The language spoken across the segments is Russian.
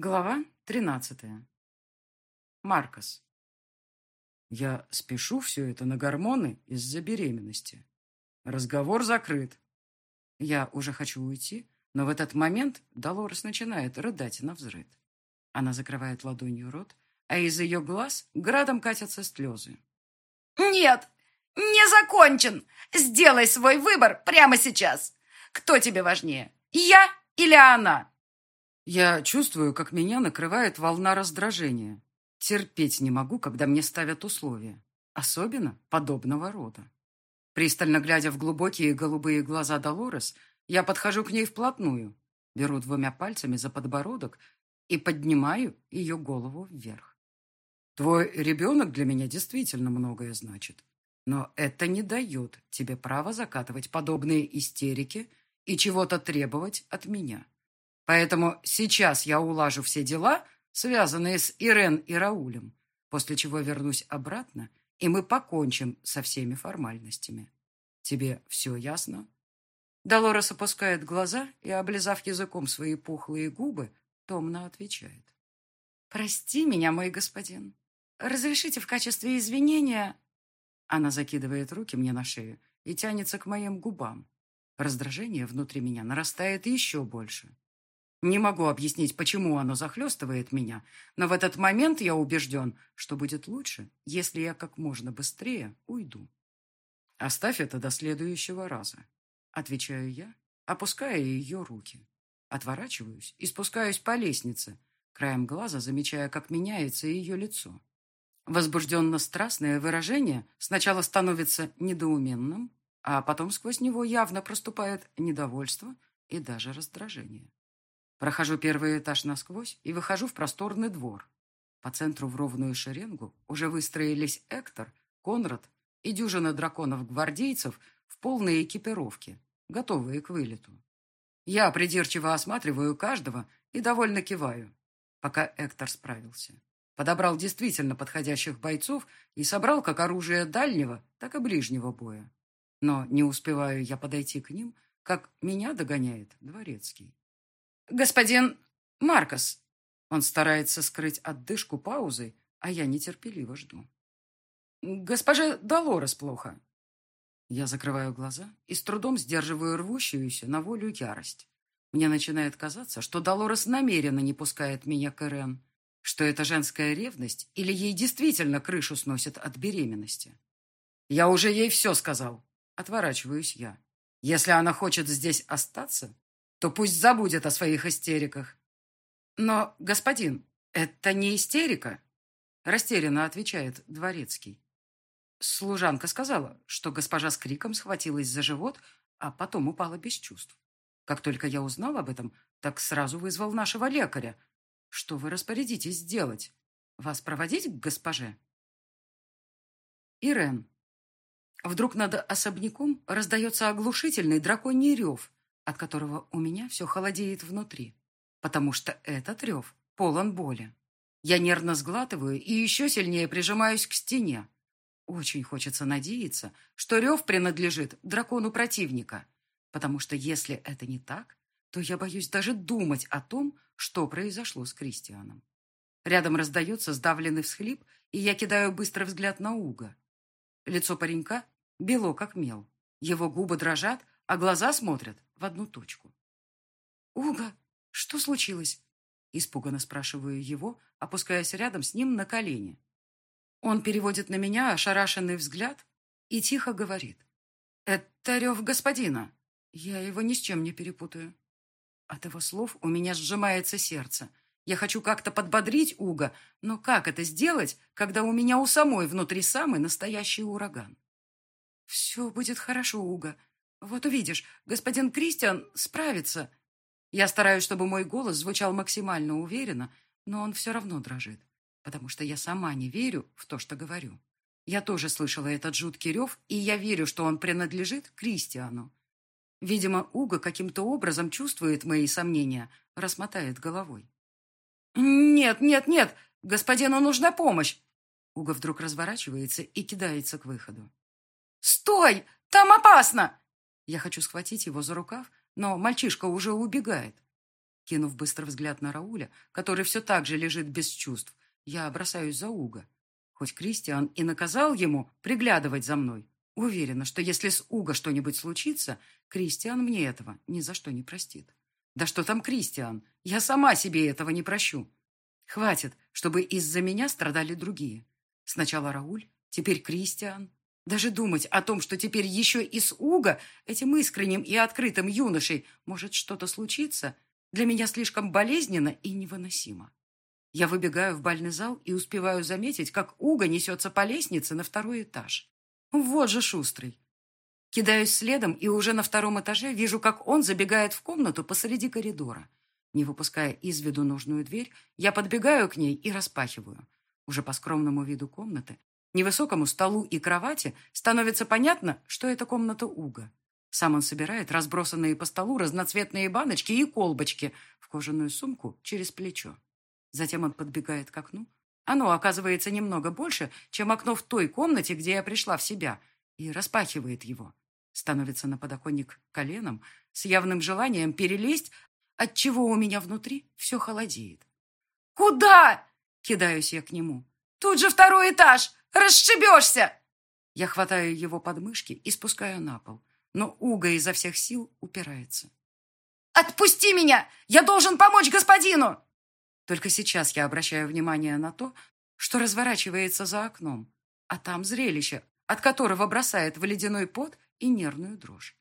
Глава тринадцатая. Маркос. Я спешу все это на гормоны из-за беременности. Разговор закрыт. Я уже хочу уйти, но в этот момент Долорес начинает рыдать на взрыд. Она закрывает ладонью рот, а из ее глаз градом катятся слезы. «Нет, не закончен! Сделай свой выбор прямо сейчас! Кто тебе важнее, я или она?» Я чувствую, как меня накрывает волна раздражения. Терпеть не могу, когда мне ставят условия. Особенно подобного рода. Пристально глядя в глубокие голубые глаза Долорес, я подхожу к ней вплотную, беру двумя пальцами за подбородок и поднимаю ее голову вверх. Твой ребенок для меня действительно многое значит. Но это не дает тебе права закатывать подобные истерики и чего-то требовать от меня. Поэтому сейчас я улажу все дела, связанные с Ирен и Раулем, после чего вернусь обратно, и мы покончим со всеми формальностями. Тебе все ясно?» Долорес опускает глаза и, облизав языком свои пухлые губы, томно отвечает. «Прости меня, мой господин. Разрешите в качестве извинения...» Она закидывает руки мне на шею и тянется к моим губам. Раздражение внутри меня нарастает еще больше. Не могу объяснить, почему оно захлестывает меня, но в этот момент я убежден, что будет лучше, если я как можно быстрее уйду. «Оставь это до следующего раза», — отвечаю я, опуская ее руки. Отворачиваюсь и спускаюсь по лестнице, краем глаза замечая, как меняется ее лицо. Возбужденно-страстное выражение сначала становится недоуменным, а потом сквозь него явно проступает недовольство и даже раздражение. Прохожу первый этаж насквозь и выхожу в просторный двор. По центру в ровную шеренгу уже выстроились Эктор, Конрад и дюжина драконов-гвардейцев в полной экипировке, готовые к вылету. Я придирчиво осматриваю каждого и довольно киваю, пока Эктор справился. Подобрал действительно подходящих бойцов и собрал как оружие дальнего, так и ближнего боя. Но не успеваю я подойти к ним, как меня догоняет дворецкий. «Господин Маркос!» Он старается скрыть отдышку паузой, а я нетерпеливо жду. «Госпоже Долорес плохо!» Я закрываю глаза и с трудом сдерживаю рвущуюся на волю ярость. Мне начинает казаться, что Долорес намеренно не пускает меня к Ирен, что это женская ревность или ей действительно крышу сносит от беременности. Я уже ей все сказал. Отворачиваюсь я. Если она хочет здесь остаться, то пусть забудет о своих истериках. Но, господин, это не истерика, растерянно отвечает дворецкий. Служанка сказала, что госпожа с криком схватилась за живот, а потом упала без чувств. Как только я узнал об этом, так сразу вызвал нашего лекаря. Что вы распорядитесь сделать? Вас проводить к госпоже? Ирен. Вдруг над особняком раздается оглушительный драконий рев, от которого у меня все холодеет внутри, потому что этот рев полон боли. Я нервно сглатываю и еще сильнее прижимаюсь к стене. Очень хочется надеяться, что рев принадлежит дракону противника, потому что если это не так, то я боюсь даже думать о том, что произошло с Кристианом. Рядом раздается сдавленный всхлип, и я кидаю быстрый взгляд на Уга. Лицо паренька бело, как мел. Его губы дрожат, а глаза смотрят в одну точку. «Уга, что случилось?» Испуганно спрашиваю его, опускаясь рядом с ним на колени. Он переводит на меня ошарашенный взгляд и тихо говорит. «Это рев господина. Я его ни с чем не перепутаю». От его слов у меня сжимается сердце. Я хочу как-то подбодрить Уга, но как это сделать, когда у меня у самой внутри самый настоящий ураган? «Все будет хорошо, Уга. Вот увидишь, господин Кристиан справится. Я стараюсь, чтобы мой голос звучал максимально уверенно, но он все равно дрожит, потому что я сама не верю в то, что говорю. Я тоже слышала этот жуткий рев, и я верю, что он принадлежит Кристиану. Видимо, Уга каким-то образом чувствует мои сомнения, расмотает головой. «Нет, нет, нет! Господину нужна помощь!» Уга вдруг разворачивается и кидается к выходу. «Стой! Там опасно!» Я хочу схватить его за рукав, но мальчишка уже убегает. Кинув быстрый взгляд на Рауля, который все так же лежит без чувств, я бросаюсь за Уга. Хоть Кристиан и наказал ему приглядывать за мной, уверена, что если с Уга что-нибудь случится, Кристиан мне этого ни за что не простит. Да что там Кристиан? Я сама себе этого не прощу. Хватит, чтобы из-за меня страдали другие. Сначала Рауль, теперь Кристиан. Даже думать о том, что теперь еще и с Уга, этим искренним и открытым юношей, может что-то случиться, для меня слишком болезненно и невыносимо. Я выбегаю в бальный зал и успеваю заметить, как Уга несется по лестнице на второй этаж. Вот же шустрый. Кидаюсь следом и уже на втором этаже вижу, как он забегает в комнату посреди коридора. Не выпуская из виду нужную дверь, я подбегаю к ней и распахиваю. Уже по скромному виду комнаты, невысокому столу и кровати становится понятно, что это комната Уга. Сам он собирает разбросанные по столу разноцветные баночки и колбочки в кожаную сумку через плечо. Затем он подбегает к окну. Оно оказывается немного больше, чем окно в той комнате, где я пришла в себя, и распахивает его. Становится на подоконник коленом, с явным желанием перелезть, отчего у меня внутри все холодеет. «Куда?» — кидаюсь я к нему. «Тут же второй этаж! Расшибешься!» Я хватаю его подмышки и спускаю на пол, но Уга изо всех сил упирается. «Отпусти меня! Я должен помочь господину!» Только сейчас я обращаю внимание на то, что разворачивается за окном, а там зрелище, от которого бросает в ледяной пот и нервную дрожь.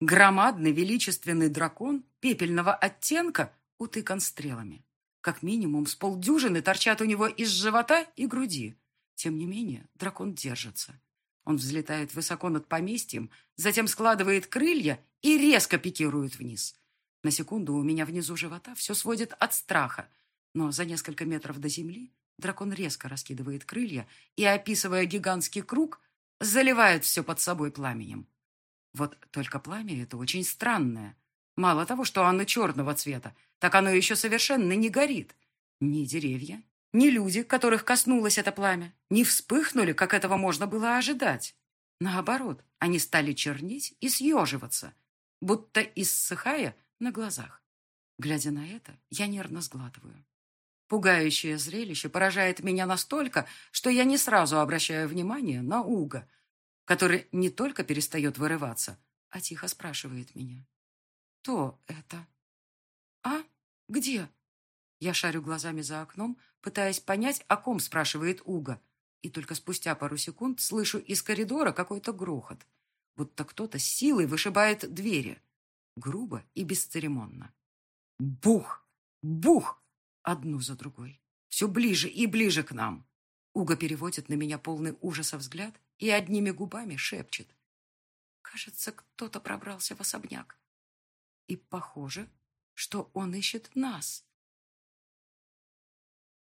Громадный величественный дракон пепельного оттенка утыкан стрелами. Как минимум с полдюжины торчат у него из живота и груди. Тем не менее, дракон держится. Он взлетает высоко над поместьем, затем складывает крылья и резко пикирует вниз. На секунду у меня внизу живота все сводит от страха, но за несколько метров до земли дракон резко раскидывает крылья и, описывая гигантский круг, заливает все под собой пламенем. Вот только пламя это очень странное. Мало того, что оно черного цвета, так оно еще совершенно не горит. Ни деревья, ни люди, которых коснулось это пламя, не вспыхнули, как этого можно было ожидать. Наоборот, они стали чернеть и съеживаться, будто иссыхая на глазах. Глядя на это, я нервно сглатываю. Пугающее зрелище поражает меня настолько, что я не сразу обращаю внимание на Уга, который не только перестает вырываться, а тихо спрашивает меня. «Кто это?» «А? Где?» Я шарю глазами за окном, пытаясь понять, о ком спрашивает Уга, и только спустя пару секунд слышу из коридора какой-то грохот, будто кто-то силой вышибает двери, грубо и бесцеремонно. Бух! Бух! Одну за другой. Все ближе и ближе к нам. Уга переводит на меня полный ужаса взгляд и одними губами шепчет. Кажется, кто-то пробрался в особняк. И похоже, что он ищет нас.